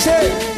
dice.